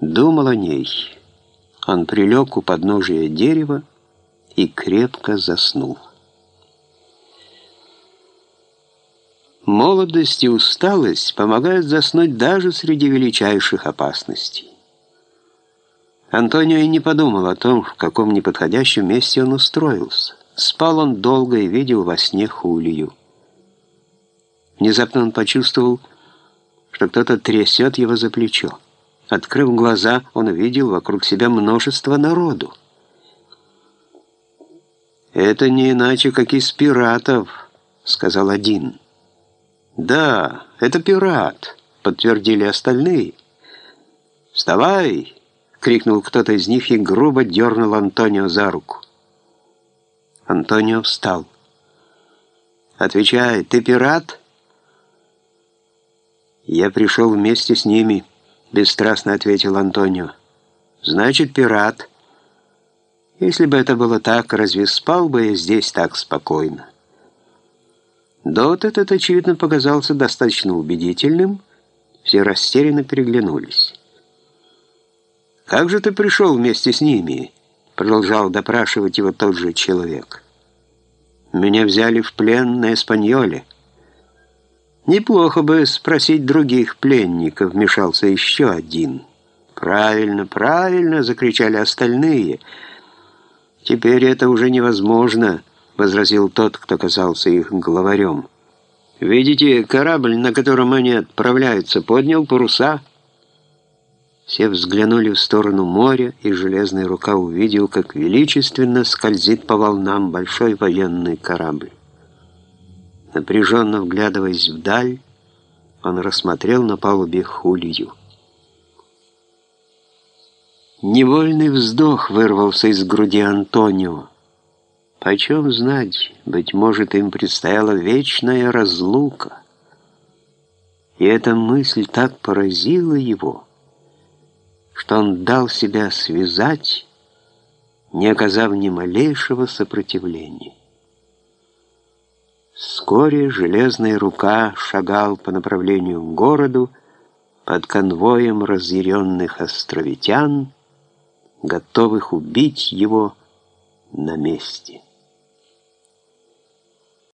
думал о ней. Он прилег у подножия дерева и крепко заснул. Молодость и усталость помогают заснуть даже среди величайших опасностей. Антонио и не подумал о том, в каком неподходящем месте он устроился. Спал он долго и видел во сне Хулию. Внезапно он почувствовал, что кто-то трясет его за плечо. Открыв глаза, он увидел вокруг себя множество народу. «Это не иначе, как из пиратов», — сказал один. «Да, это пират», — подтвердили остальные. «Вставай!» — крикнул кто-то из них и грубо дернул Антонио за руку. Антонио встал. «Отвечай, ты пират?» «Я пришел вместе с ними», — бесстрастно ответил Антонио. «Значит, пират. Если бы это было так, разве спал бы я здесь так спокойно?» Довод этот, очевидно, показался достаточно убедительным. Все растерянно переглянулись. «Как же ты пришел вместе с ними?» Продолжал допрашивать его тот же человек. «Меня взяли в плен на Эспаньоле». «Неплохо бы спросить других пленников», — вмешался еще один. «Правильно, правильно!» — закричали остальные. «Теперь это уже невозможно» возразил тот, кто казался их главарем. «Видите, корабль, на котором они отправляются, поднял паруса?» Все взглянули в сторону моря, и железная рука увидел, как величественно скользит по волнам большой военный корабль. Напряженно вглядываясь вдаль, он рассмотрел на палубе Хулию. Невольный вздох вырвался из груди Антонио. Почем знать, быть может, им предстояла вечная разлука. И эта мысль так поразила его, что он дал себя связать, не оказав ни малейшего сопротивления. Вскоре железная рука шагал по направлению к городу под конвоем разъяренных островитян, готовых убить его на месте.